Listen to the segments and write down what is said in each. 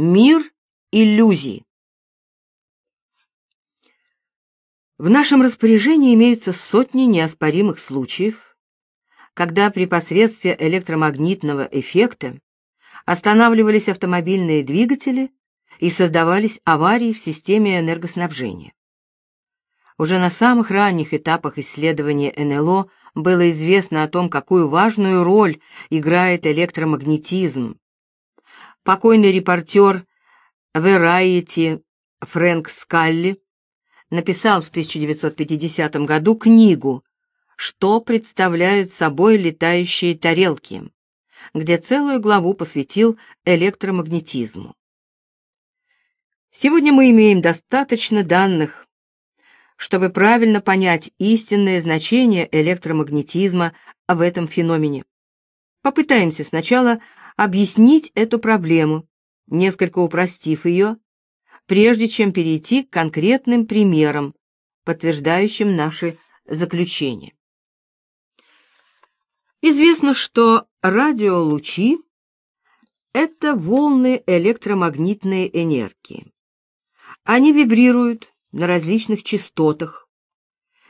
Мир иллюзий. В нашем распоряжении имеются сотни неоспоримых случаев, когда при посредстве электромагнитного эффекта останавливались автомобильные двигатели и создавались аварии в системе энергоснабжения. Уже на самых ранних этапах исследования НЛО было известно о том, какую важную роль играет электромагнетизм. Покойный репортер Variety Фрэнк Скалли написал в 1950 году книгу «Что представляют собой летающие тарелки», где целую главу посвятил электромагнетизму. Сегодня мы имеем достаточно данных чтобы правильно понять истинное значение электромагнетизма в этом феномене. Попытаемся сначала объяснить эту проблему, несколько упростив ее, прежде чем перейти к конкретным примерам, подтверждающим наши заключения. Известно, что радиолучи — это волны электромагнитной энергии. Они вибрируют, на различных частотах,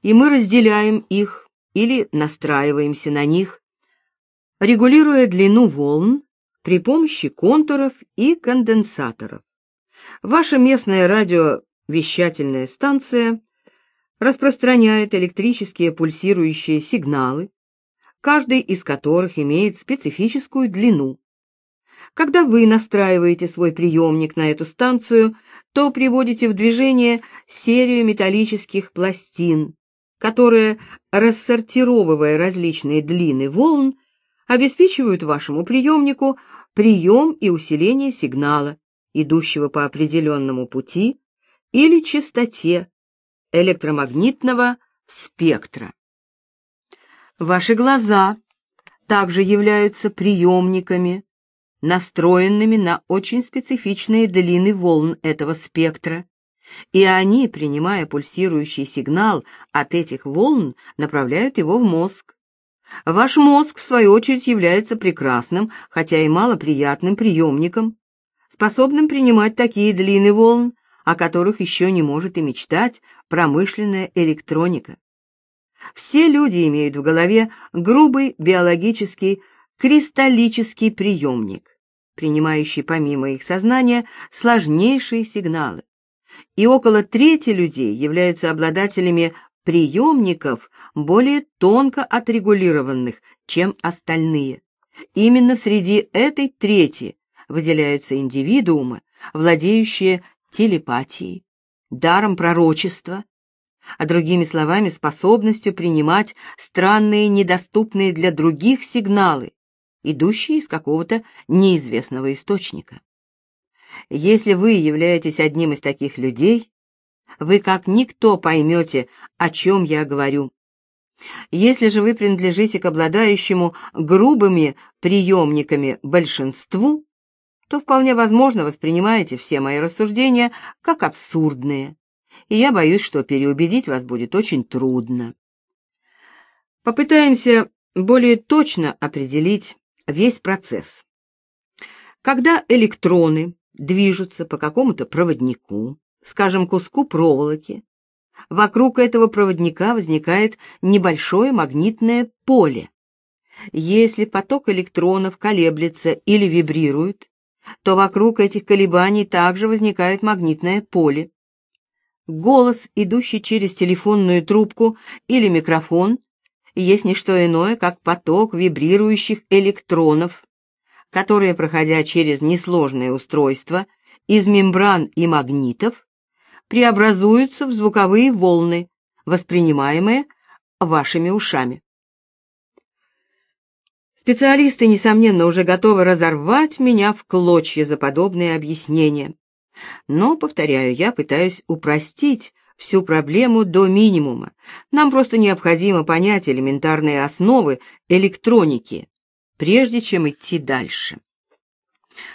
и мы разделяем их или настраиваемся на них, регулируя длину волн при помощи контуров и конденсаторов. Ваша местная радиовещательная станция распространяет электрические пульсирующие сигналы, каждый из которых имеет специфическую длину. Когда вы настраиваете свой приемник на эту станцию, то приводите в движение серию металлических пластин, которые, рассортировывая различные длины волн, обеспечивают вашему приемнику прием и усиление сигнала, идущего по определенному пути или частоте электромагнитного спектра. Ваши глаза также являются приемниками, настроенными на очень специфичные длины волн этого спектра, и они, принимая пульсирующий сигнал от этих волн, направляют его в мозг. Ваш мозг, в свою очередь, является прекрасным, хотя и малоприятным приемником, способным принимать такие длины волн, о которых еще не может и мечтать промышленная электроника. Все люди имеют в голове грубый биологический кристаллический приемник, принимающий помимо их сознания сложнейшие сигналы. И около трети людей являются обладателями приемников более тонко отрегулированных, чем остальные. Именно среди этой трети выделяются индивидуумы, владеющие телепатией, даром пророчества, а другими словами способностью принимать странные, недоступные для других сигналы, идущие из какого-то неизвестного источника. Если вы являетесь одним из таких людей, вы как никто поймете, о чем я говорю. Если же вы принадлежите к обладающему грубыми приемниками большинству, то вполне возможно воспринимаете все мои рассуждения как абсурдные, и я боюсь, что переубедить вас будет очень трудно. Попытаемся более точно определить весь процесс. Когда электроны движутся по какому-то проводнику, скажем, куску проволоки, вокруг этого проводника возникает небольшое магнитное поле. Если поток электронов колеблется или вибрирует, то вокруг этих колебаний также возникает магнитное поле. Голос, идущий через телефонную трубку или микрофон, есть не что иное, как поток вибрирующих электронов, которые, проходя через несложное устройство из мембран и магнитов, преобразуются в звуковые волны, воспринимаемые вашими ушами. Специалисты, несомненно, уже готовы разорвать меня в клочья за подобные объяснения. Но, повторяю, я пытаюсь упростить всю проблему до минимума. Нам просто необходимо понять элементарные основы электроники, прежде чем идти дальше.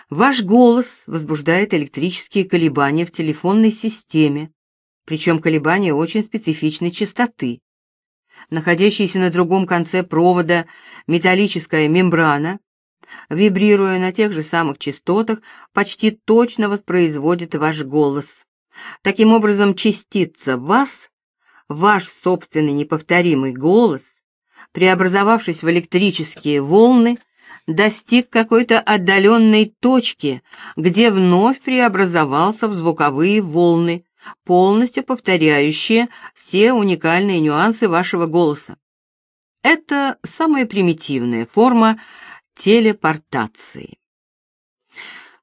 Ваш голос возбуждает электрические колебания в телефонной системе, причем колебания очень специфичной частоты. Находящаяся на другом конце провода металлическая мембрана вибрируя на тех же самых частотах, почти точно воспроизводит ваш голос. Таким образом, частица вас, ваш собственный неповторимый голос, преобразовавшись в электрические волны, достиг какой-то отдаленной точки, где вновь преобразовался в звуковые волны, полностью повторяющие все уникальные нюансы вашего голоса. Это самая примитивная форма телепортации.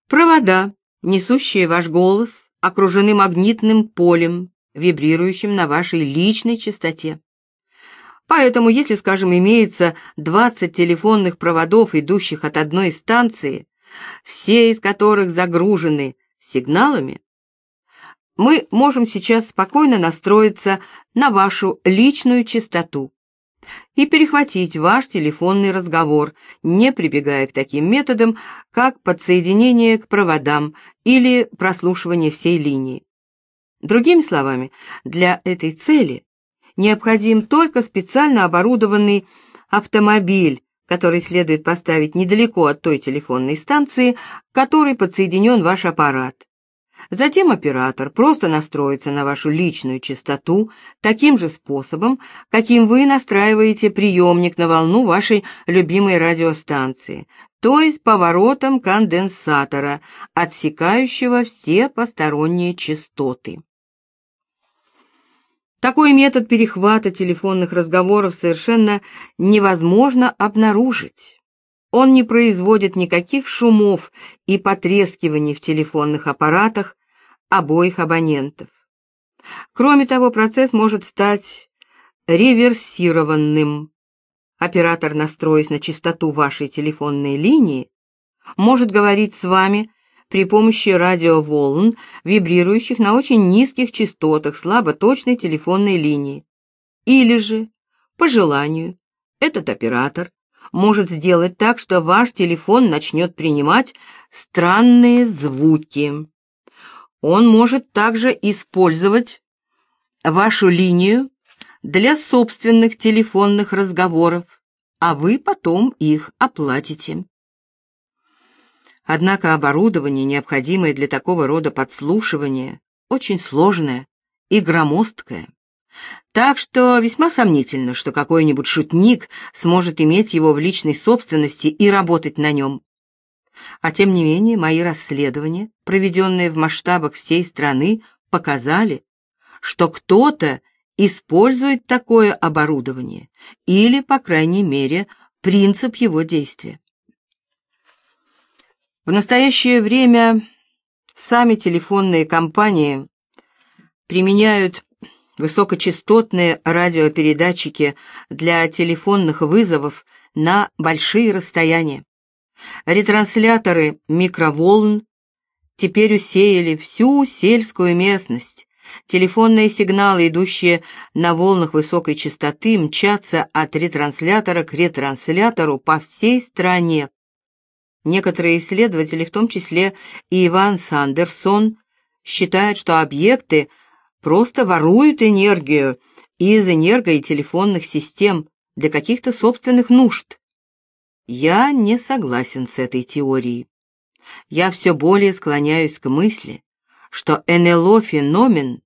Провода, несущие ваш голос, окружены магнитным полем, вибрирующим на вашей личной частоте. Поэтому, если, скажем, имеется 20 телефонных проводов, идущих от одной станции, все из которых загружены сигналами, мы можем сейчас спокойно настроиться на вашу личную частоту и перехватить ваш телефонный разговор, не прибегая к таким методам, как подсоединение к проводам или прослушивание всей линии. Другими словами, для этой цели необходим только специально оборудованный автомобиль, который следует поставить недалеко от той телефонной станции, к которой подсоединен ваш аппарат. Затем оператор просто настроится на вашу личную частоту таким же способом, каким вы настраиваете приемник на волну вашей любимой радиостанции, то есть поворотом конденсатора, отсекающего все посторонние частоты. Такой метод перехвата телефонных разговоров совершенно невозможно обнаружить. Он не производит никаких шумов и потрескиваний в телефонных аппаратах обоих абонентов. Кроме того, процесс может стать реверсированным. Оператор, настроясь на частоту вашей телефонной линии, может говорить с вами при помощи радиоволн, вибрирующих на очень низких частотах слаботочной телефонной линии. Или же, по желанию, этот оператор может сделать так, что ваш телефон начнет принимать странные звуки. Он может также использовать вашу линию для собственных телефонных разговоров, а вы потом их оплатите. Однако оборудование, необходимое для такого рода подслушивания, очень сложное и громоздкое. Так что весьма сомнительно, что какой-нибудь шутник сможет иметь его в личной собственности и работать на нем. А тем не менее, мои расследования, проведенные в масштабах всей страны, показали, что кто-то использует такое оборудование или, по крайней мере, принцип его действия. В настоящее время сами телефонные компании применяют высокочастотные радиопередатчики для телефонных вызовов на большие расстояния. Ретрансляторы микроволн теперь усеяли всю сельскую местность. Телефонные сигналы, идущие на волнах высокой частоты, мчатся от ретранслятора к ретранслятору по всей стране. Некоторые исследователи, в том числе и Иван Сандерсон, считают, что объекты просто воруют энергию из энерго- и телефонных систем для каких-то собственных нужд. Я не согласен с этой теорией. Я все более склоняюсь к мысли, что НЛО-феномен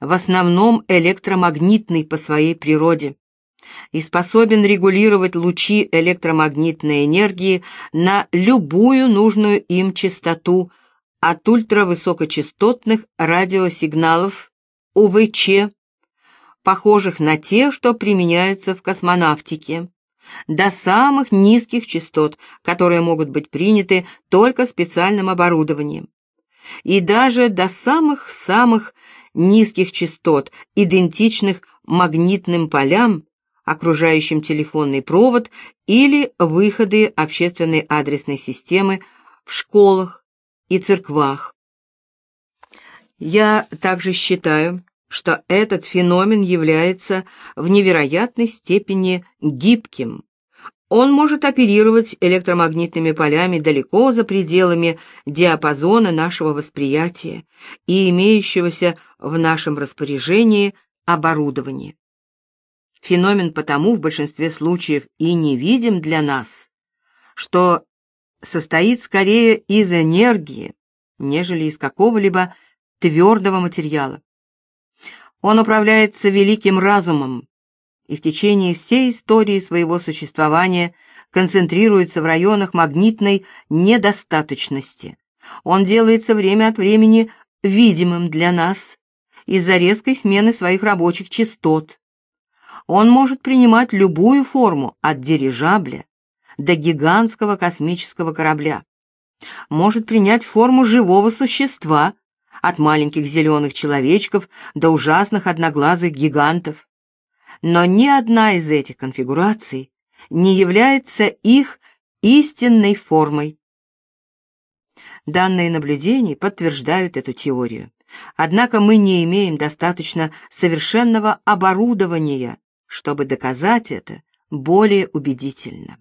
в основном электромагнитный по своей природе и способен регулировать лучи электромагнитной энергии на любую нужную им частоту от ультравысокочастотных радиосигналов УВЧ, похожих на те, что применяются в космонавтике, до самых низких частот, которые могут быть приняты только специальным оборудованием, и даже до самых-самых низких частот, идентичных магнитным полям, окружающим телефонный провод или выходы общественной адресной системы в школах и церквах. Я также считаю, что этот феномен является в невероятной степени гибким. Он может оперировать электромагнитными полями далеко за пределами диапазона нашего восприятия и имеющегося в нашем распоряжении оборудования. Феномен потому в большинстве случаев и невидим для нас, что состоит скорее из энергии, нежели из какого-либо твердого материала. Он управляется великим разумом и в течение всей истории своего существования концентрируется в районах магнитной недостаточности. Он делается время от времени видимым для нас из-за резкой смены своих рабочих частот. Он может принимать любую форму от дирижабля до гигантского космического корабля. Может принять форму живого существа, от маленьких зеленых человечков до ужасных одноглазых гигантов. Но ни одна из этих конфигураций не является их истинной формой. Данные наблюдений подтверждают эту теорию. Однако мы не имеем достаточно совершенного оборудования, чтобы доказать это более убедительно.